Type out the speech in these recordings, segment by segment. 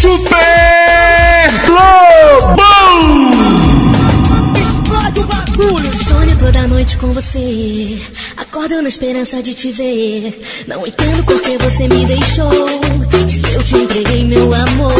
Super Globão! Explode o bagulho! Sonho toda noite com você. Acordo na esperança de te ver. Não entendo por que você me deixou. Se eu te entreguei meu amor.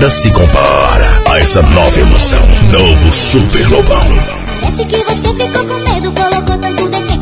nada se compara a essa nova emoção. Novo Super Lobão. Parece que você ficou com medo, colocou tanto defeito.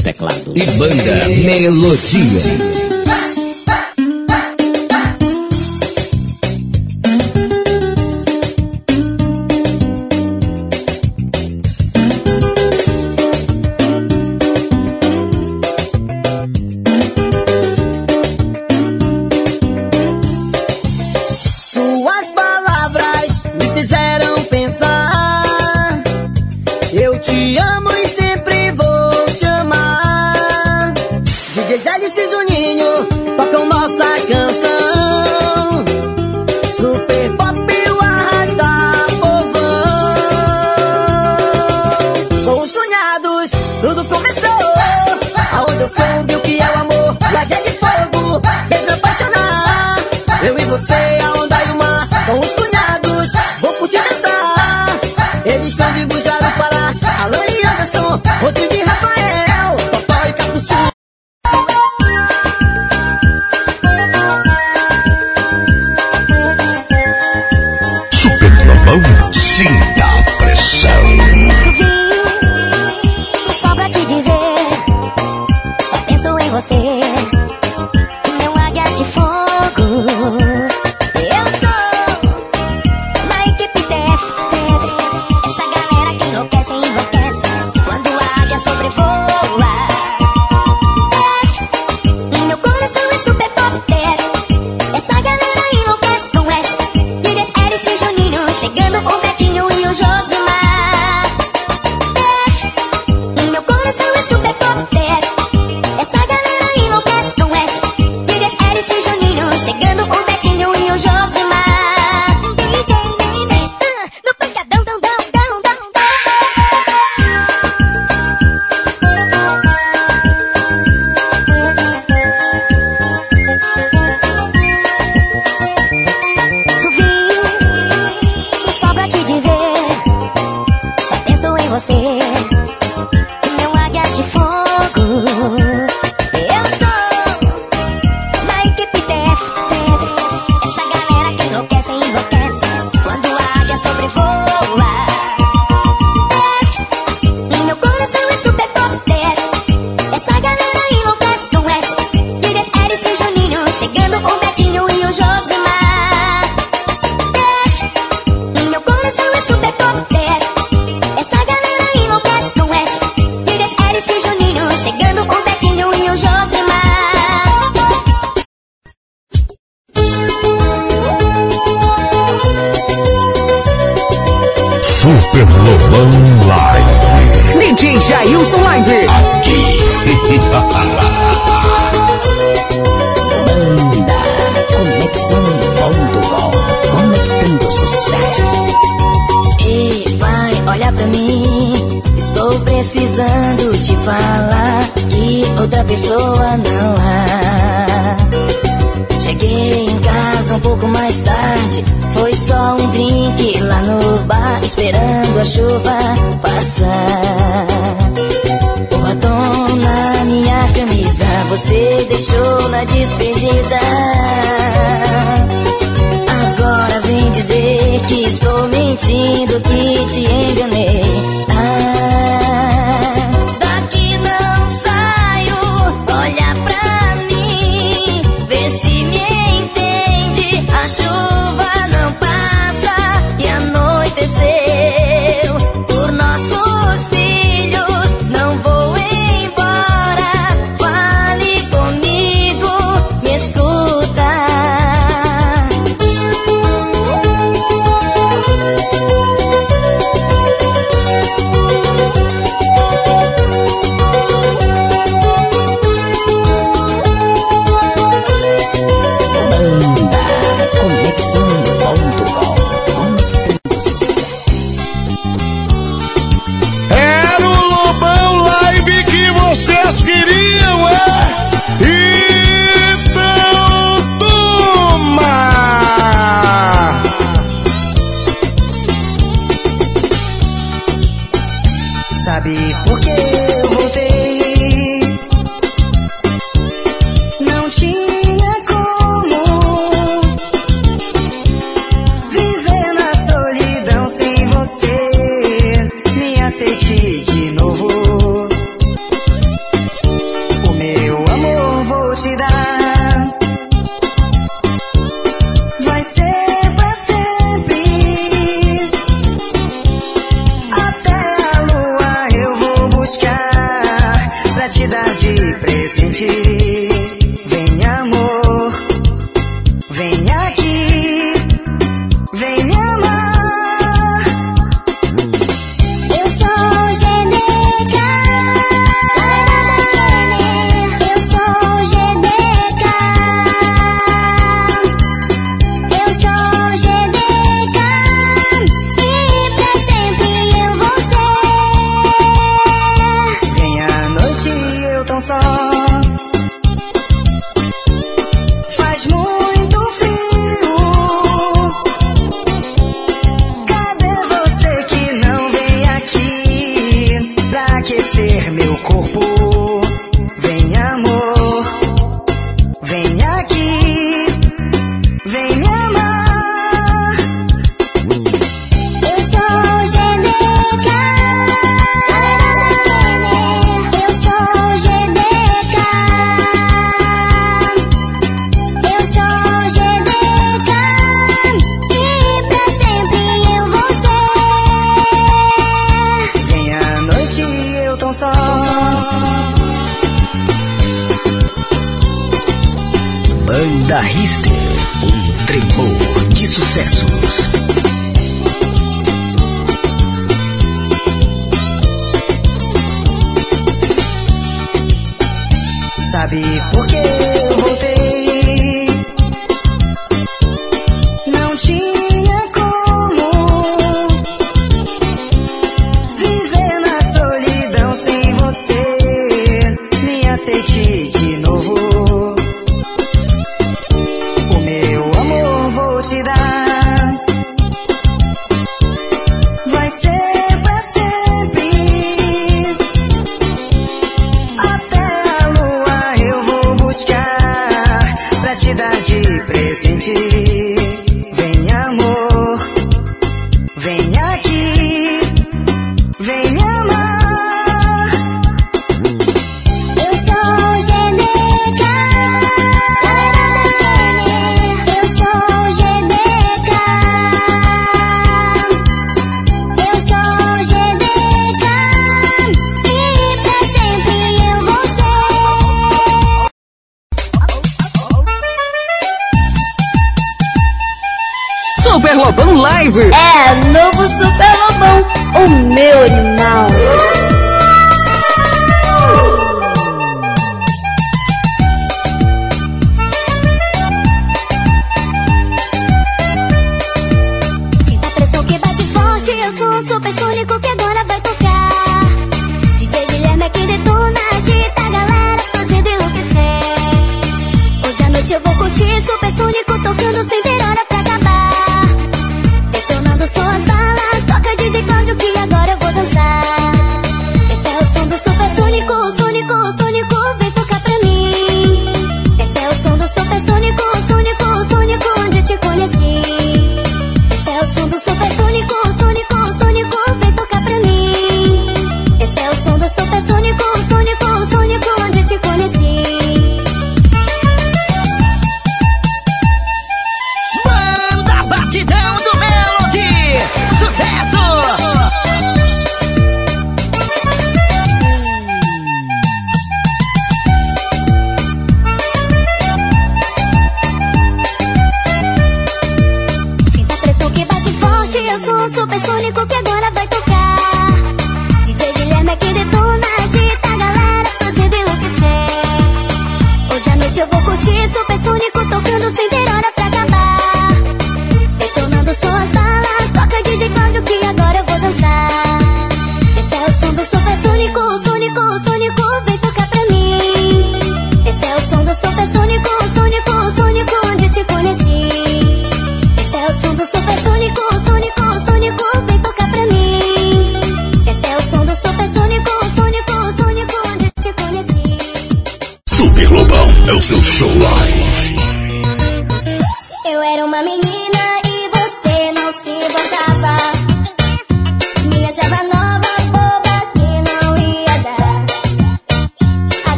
Teclados. e banda Melodia. Presente.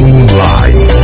Lobão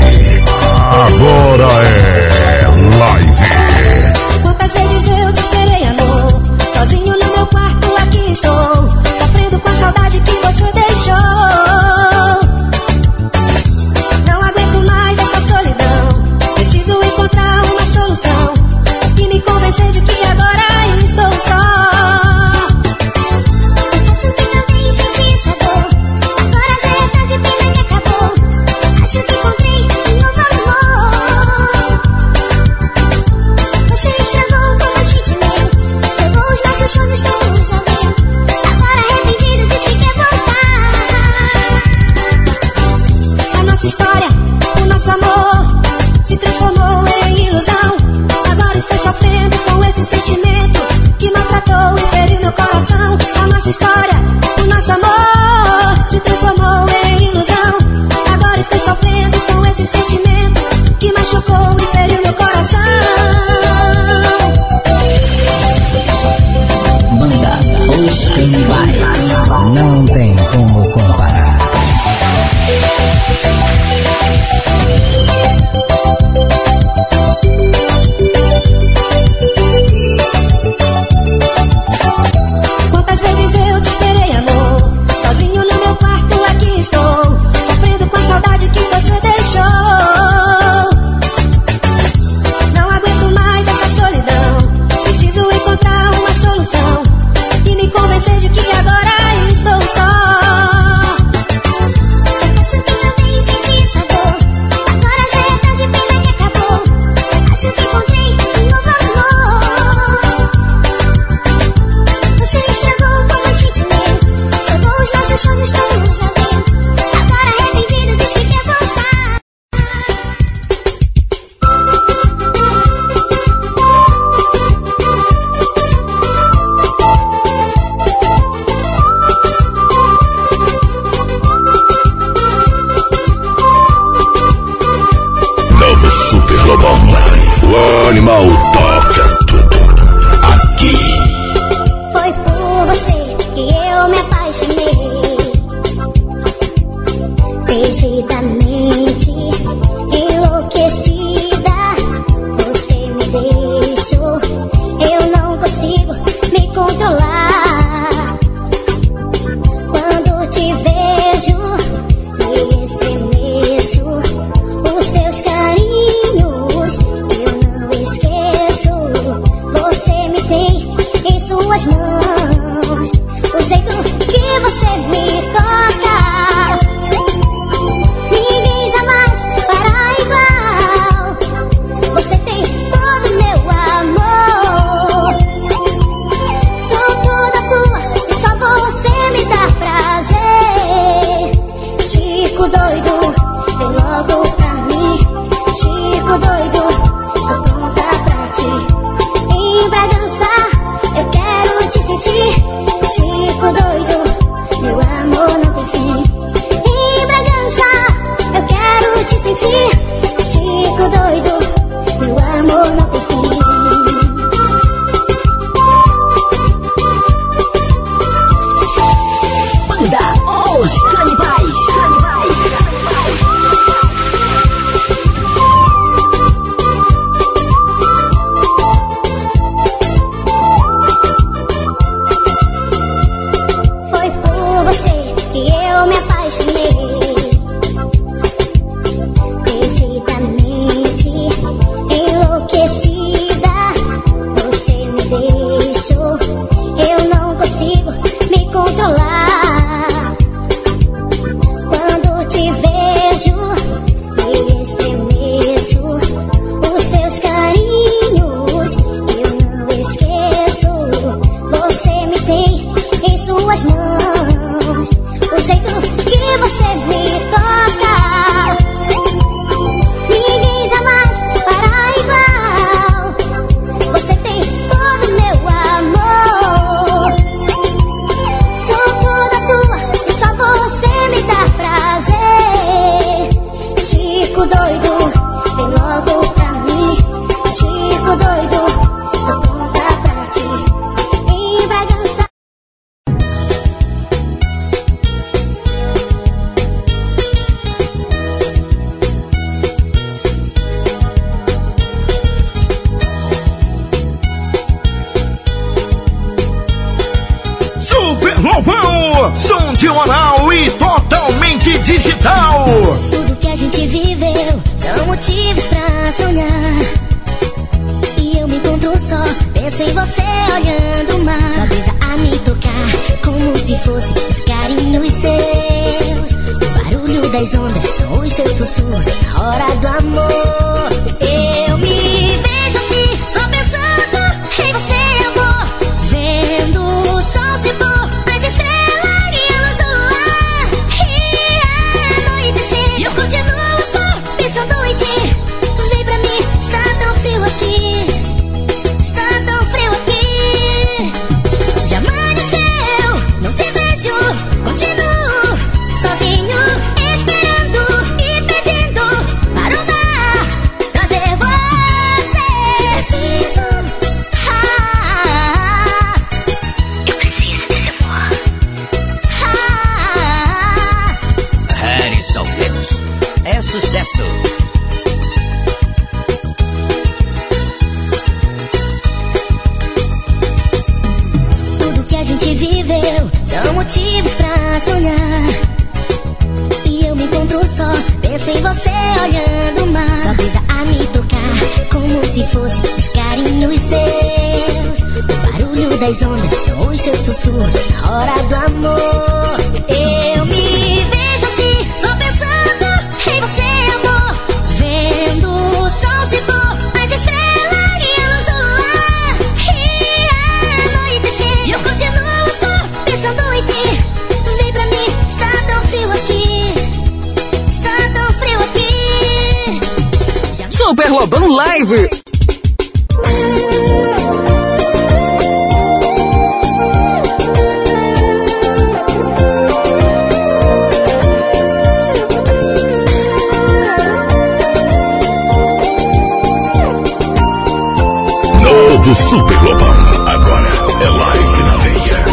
novo Super Lobão. Agora é live na veia.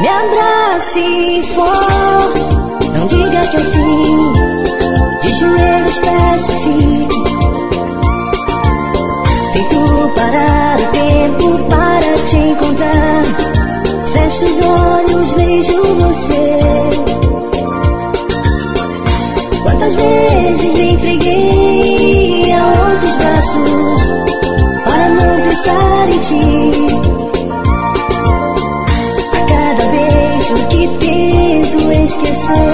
Me abrace for, não diga que eu fim. De joelhos peço fique. Feito parar o tempo para te encontrar. Fecho os olhos, vejo você. Quantas vezes me entreguei a outros braços? pensar em ti. A cada beijo que tento esquecer.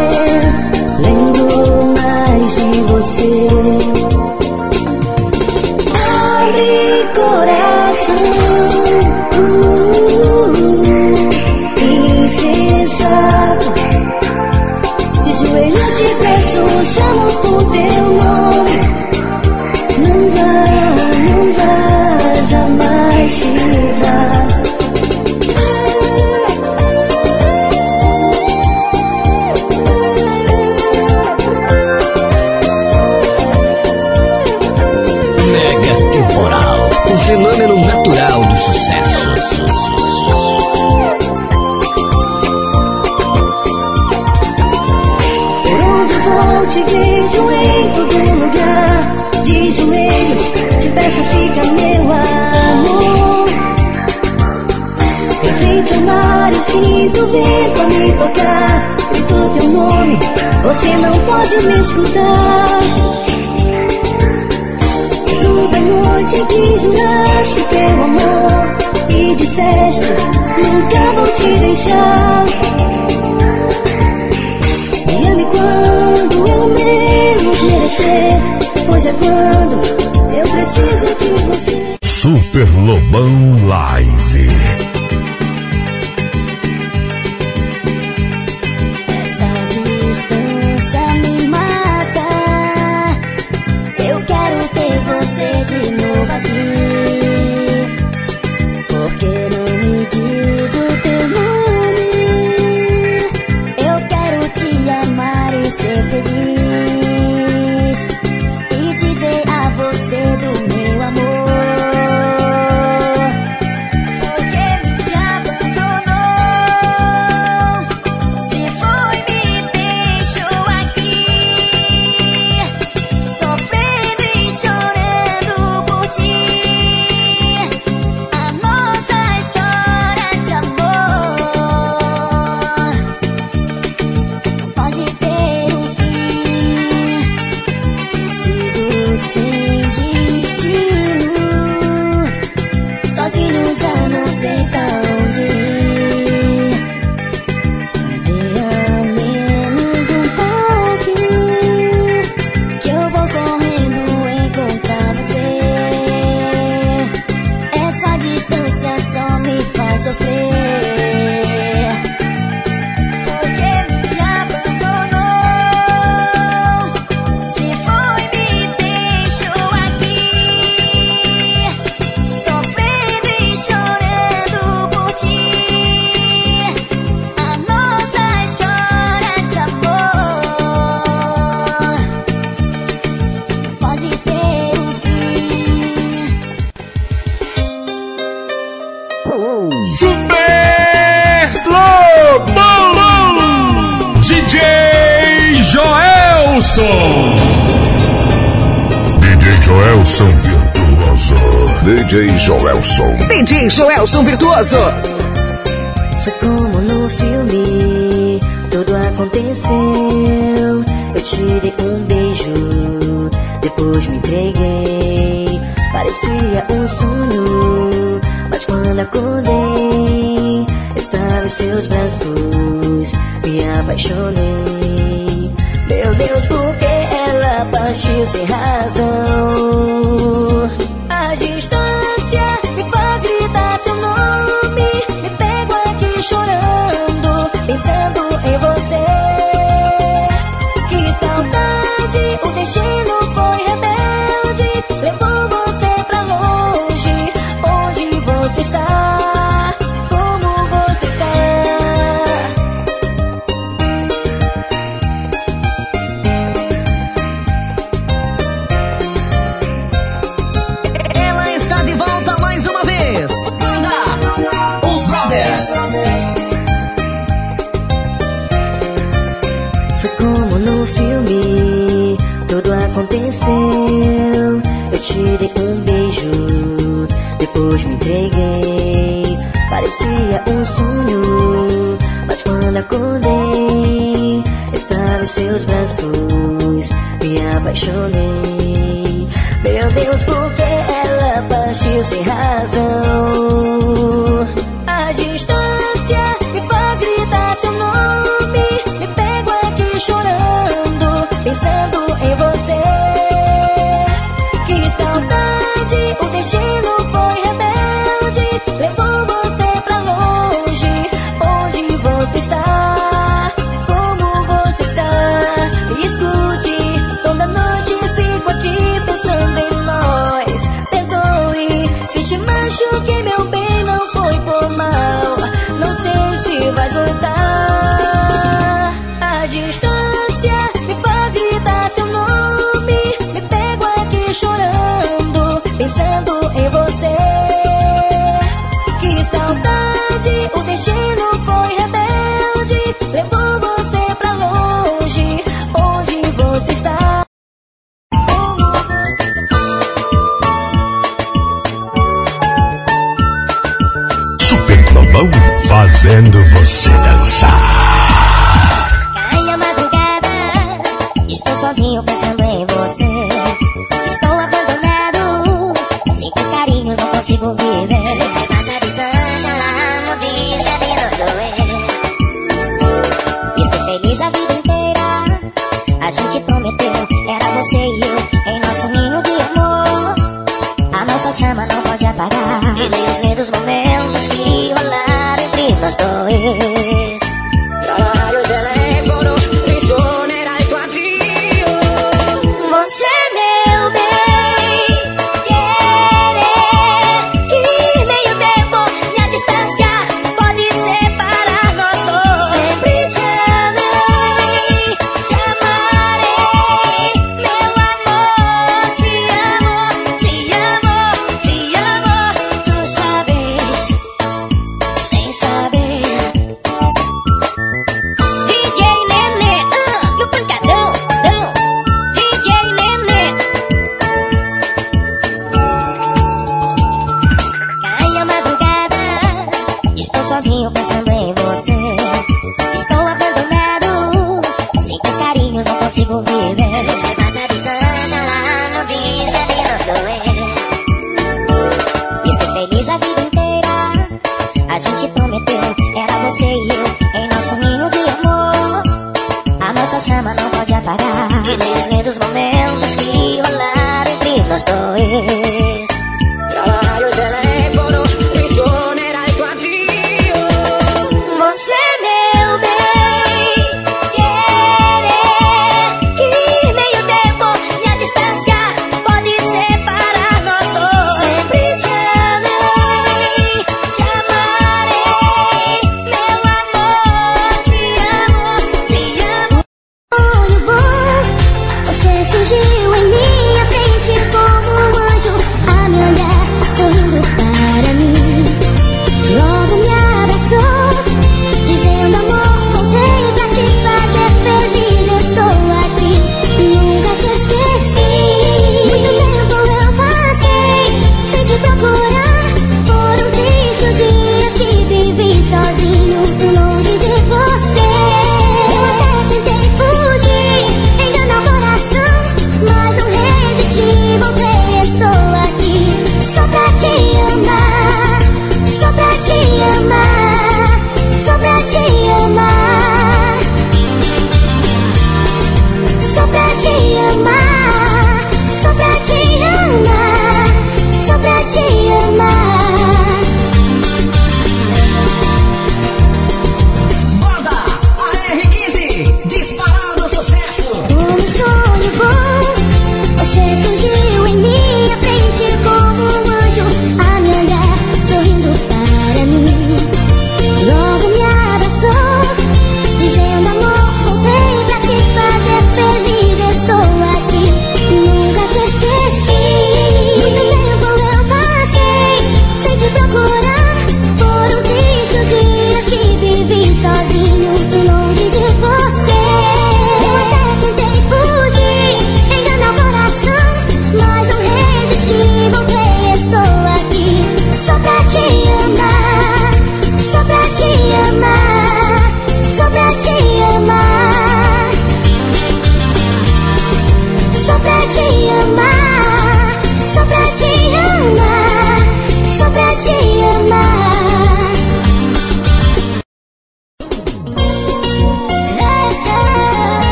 me escutar. Tu bem é noite que juraste teu amor e disseste: Nunca vou te deixar. E ame quando eu menos merecer, pois é quando eu preciso de você. Super Lobão Live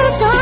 verso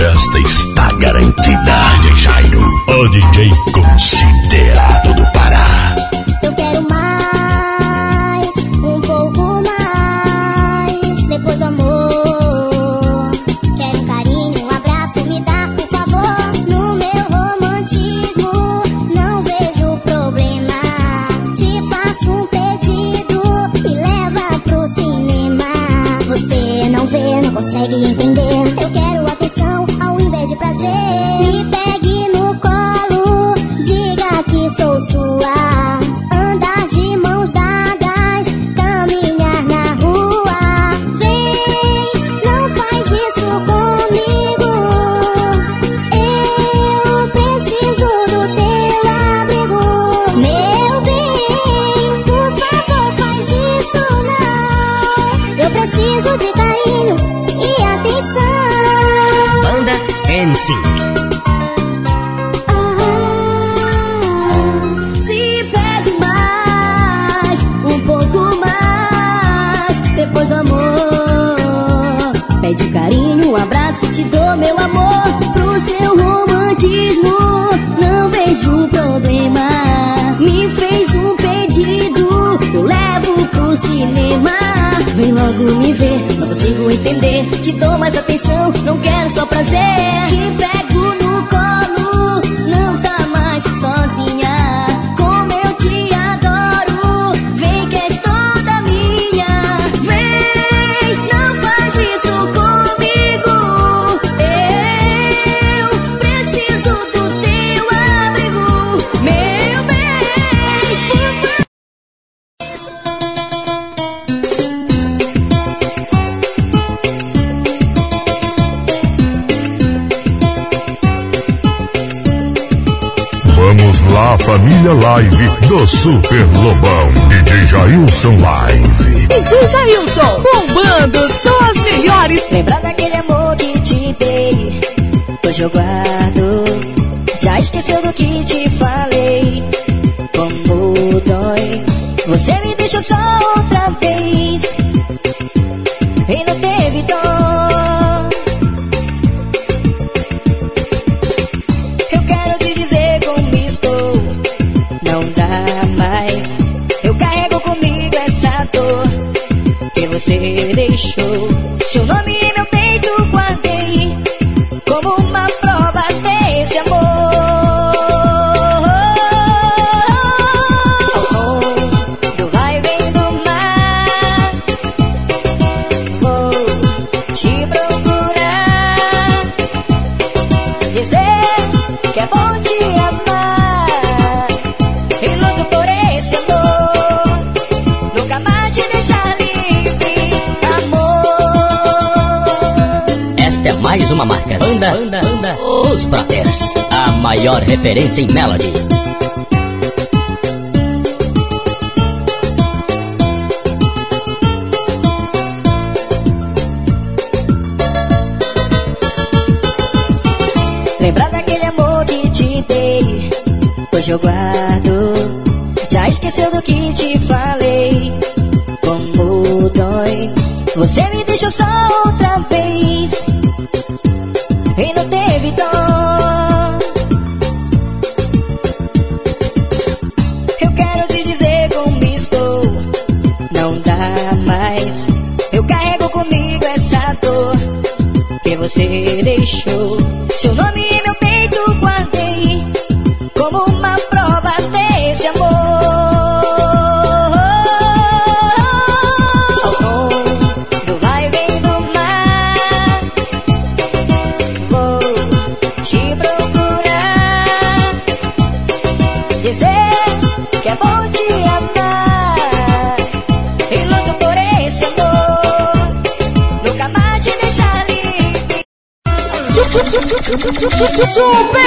festa está garantida. DJ Jairo, o DJ considera. família live do Super Lobão. DJ Jailson Live. DJ Jailson, bombando só as melhores. Lembra daquele amor que te dei? Hoje eu guardo. Já esqueceu do que te falei? Como dói. Você me deixou só outra vez. show. mais uma marca. Banda, banda, banda, os Brothers. A maior referência em Melody. Lembra daquele amor que te dei? Hoje eu guardo. Já esqueceu do que te falei? Como dói. Você me deixou só outra vez solidão. Eu quero te dizer como estou, não dá mais. Eu carrego comigo essa dor que você deixou. Seu nome e meu peito. Super!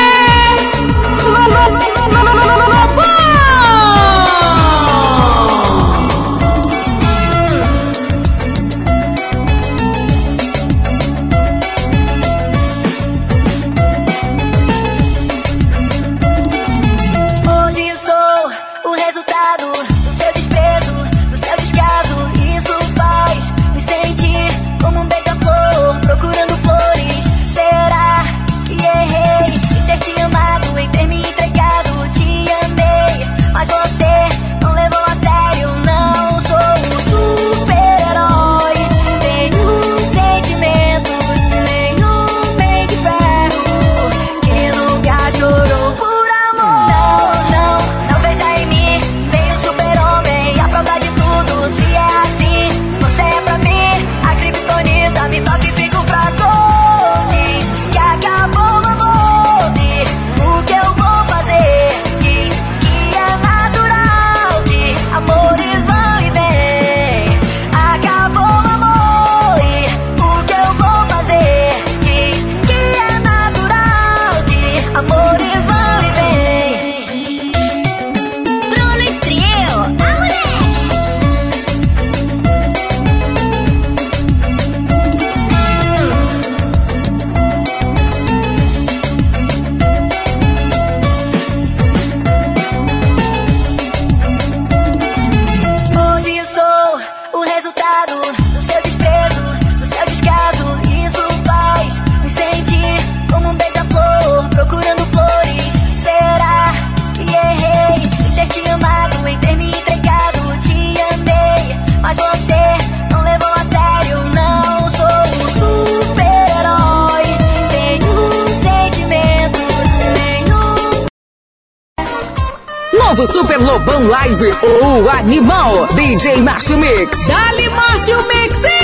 Super Lobão Live ou Animal. DJ Márcio Mix. Dali Márcio Mix.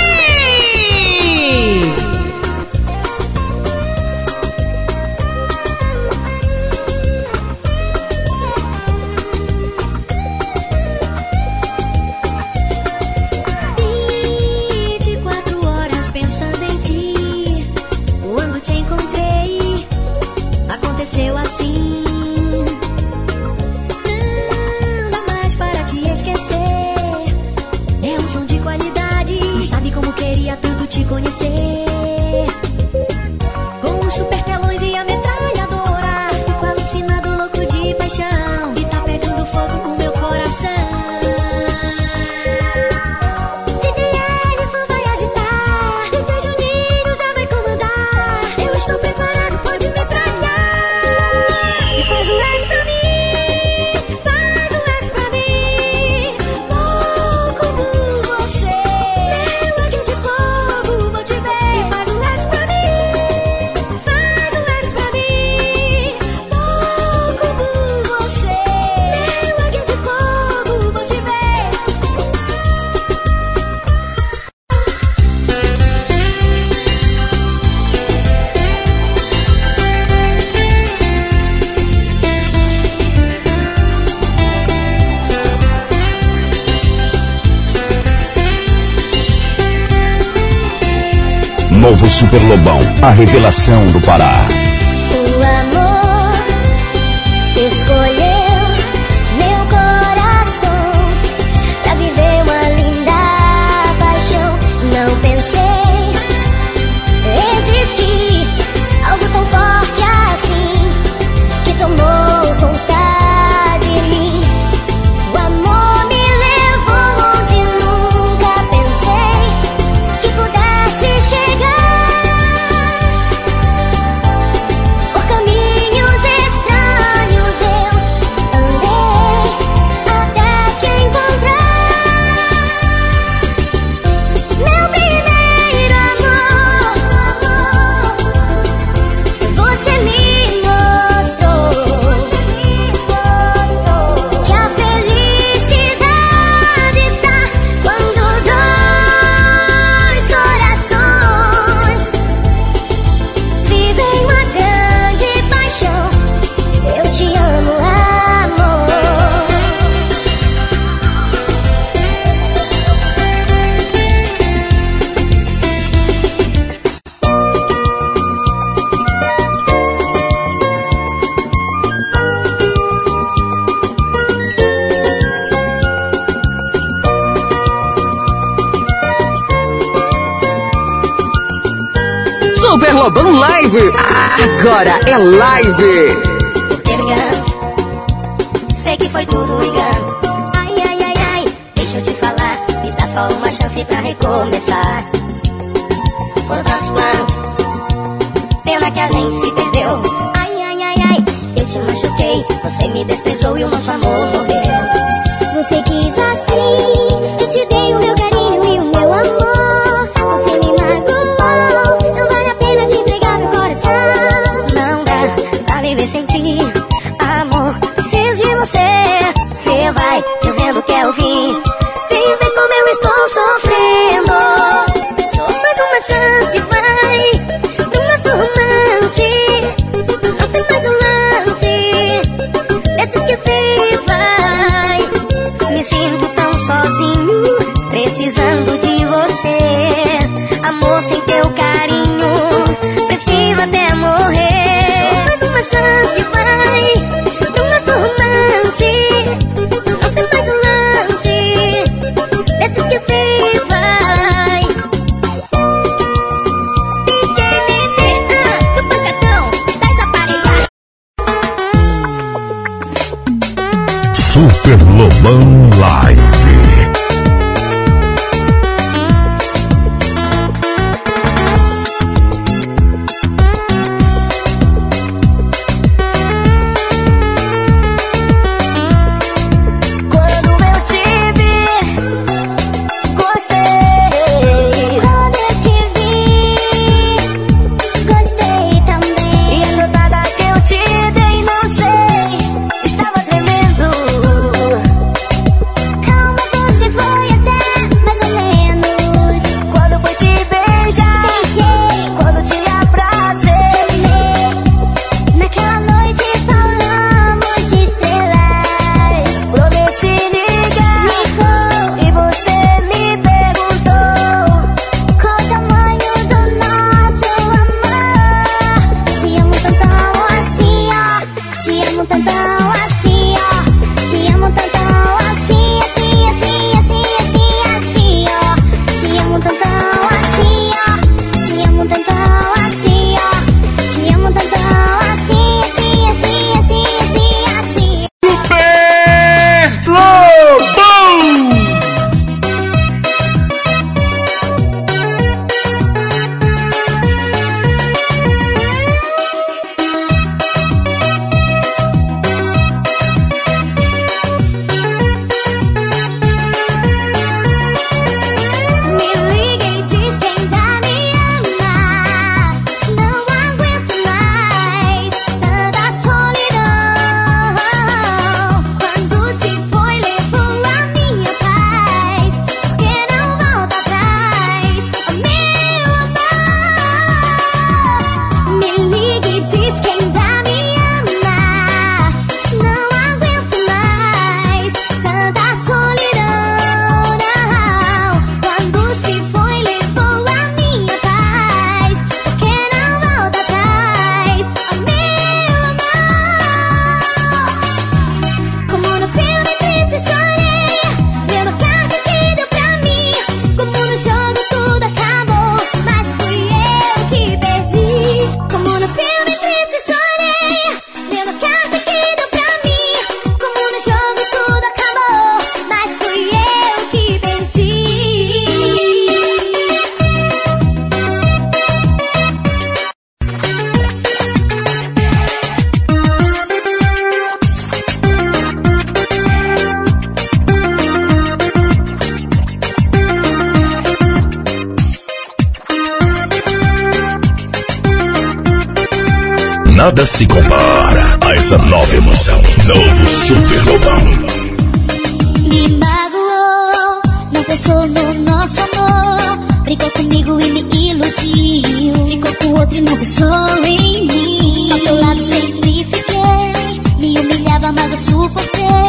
Revelação do Pará. live. Agora é live. Porque engano, sei que foi tudo engano. Ai, ai, ai, ai, deixa eu te falar. Me dá só uma chance pra recomeçar. Foram tantos planos, pena que a gente se perdeu. Ai, ai, ai, ai, eu te machuquei. Você me desprezou e o nosso amor morreu. Você quis Nada se compara a essa nova emoção. Novo Super Lobão. Me magoou, não pensou no nosso amor. Brigou comigo e me iludiu. Ficou com outro e não pensou em mim. Ao teu lado sempre fiquei. Me humilhava, mas eu suportei.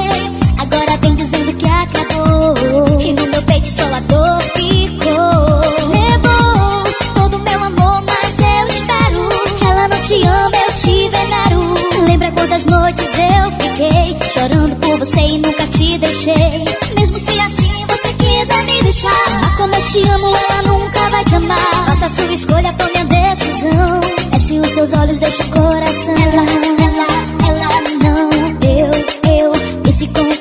chorando por você e nunca te deixei. Mesmo se assim você quiser me deixar. Mas como eu te amo, ela nunca vai te amar. Faça sua escolha, tome a decisão. Feche os seus olhos, deixe o coração. Ela, ela, ela, não. Eu, eu, esse com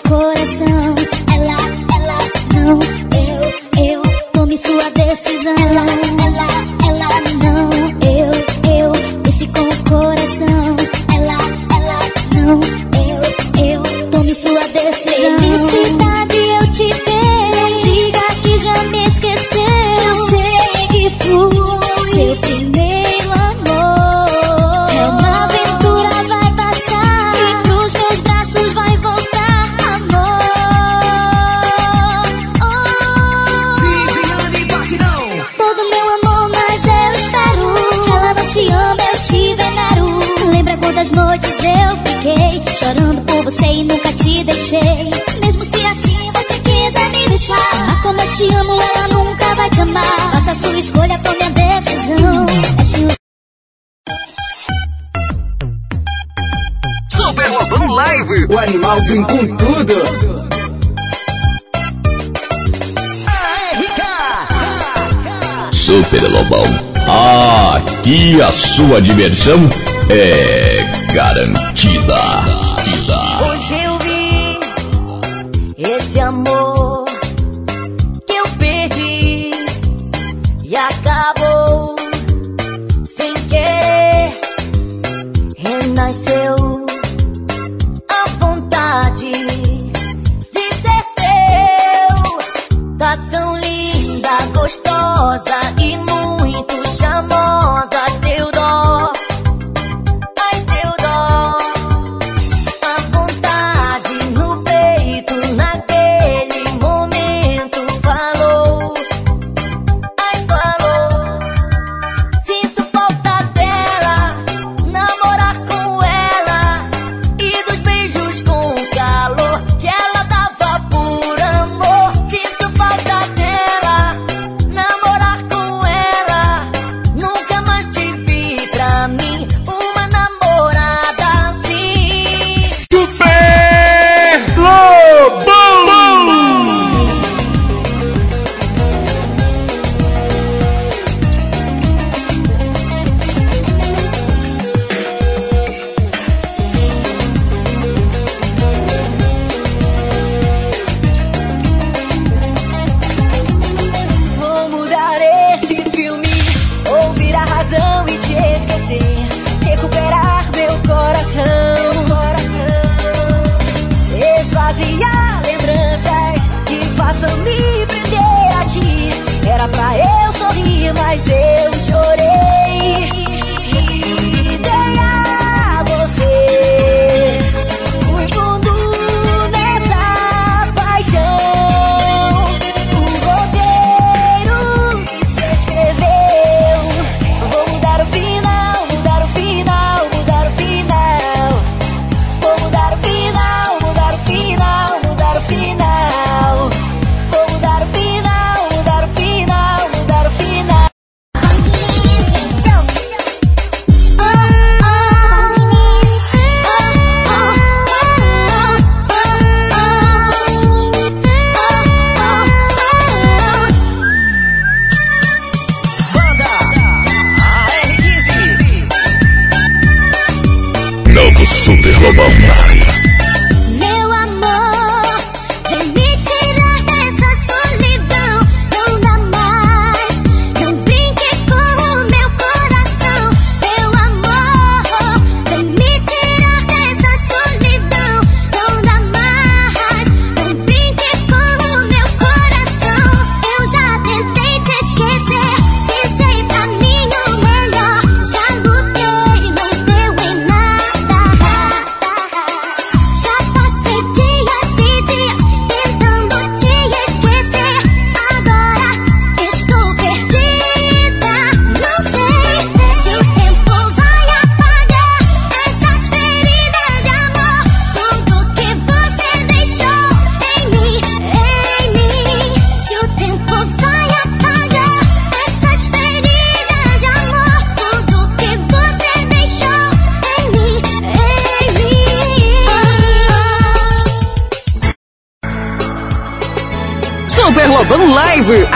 te amo, ela nunca vai te amar. Faça sua escolha, tome a decisão. É Super Lobão Live, o animal vem com tudo. Super Lobão, aqui a sua diversão é garantida. Hoje eu vi esse amor É nasceu a vontade de ser teu. Tá tão linda, gostosa. Super Lobão. Live.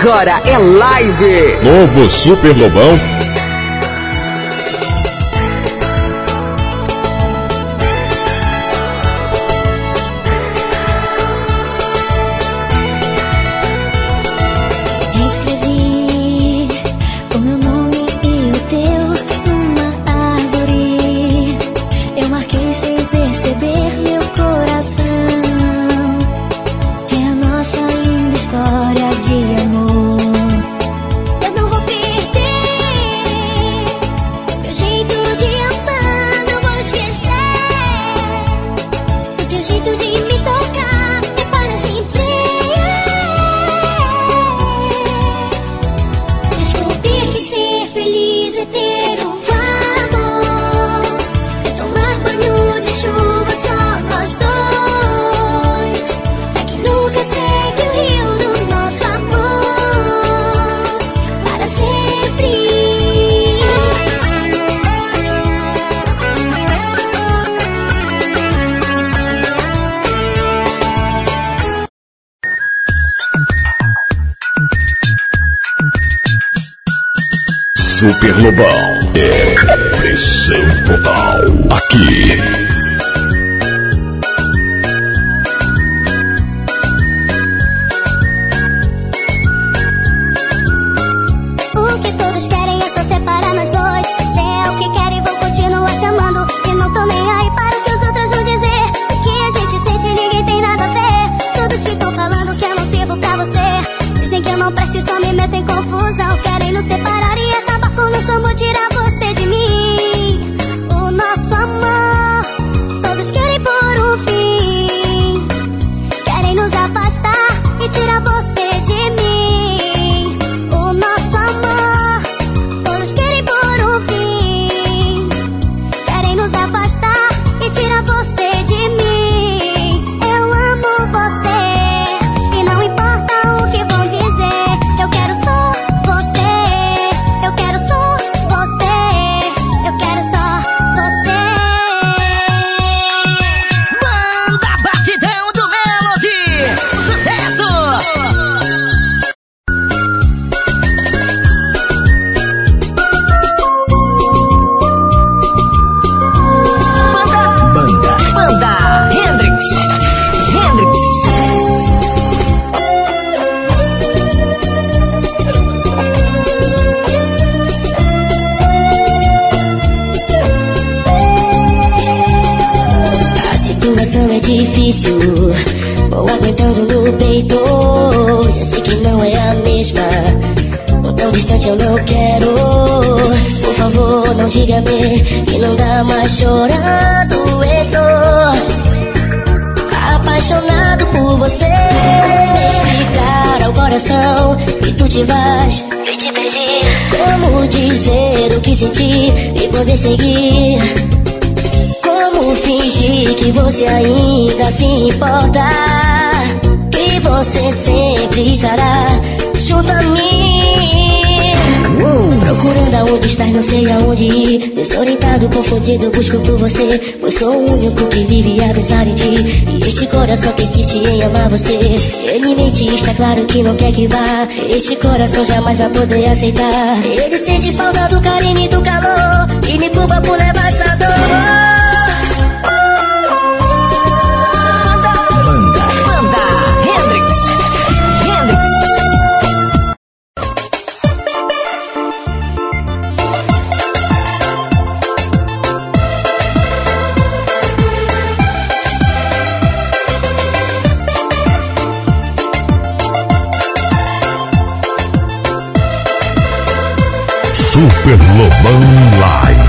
Agora é live. Novo Super Lobão Super Lobão é pressão total aqui. Confundido, busco por você. Pois sou o único que vive a pensar em ti. E este coração que insiste em amar você. Ele mente, está claro que não quer que vá. Este coração jamais vai poder aceitar. Ele sente falta do carinho e do calor. E me culpa por levar essa dor Super Lobão Live.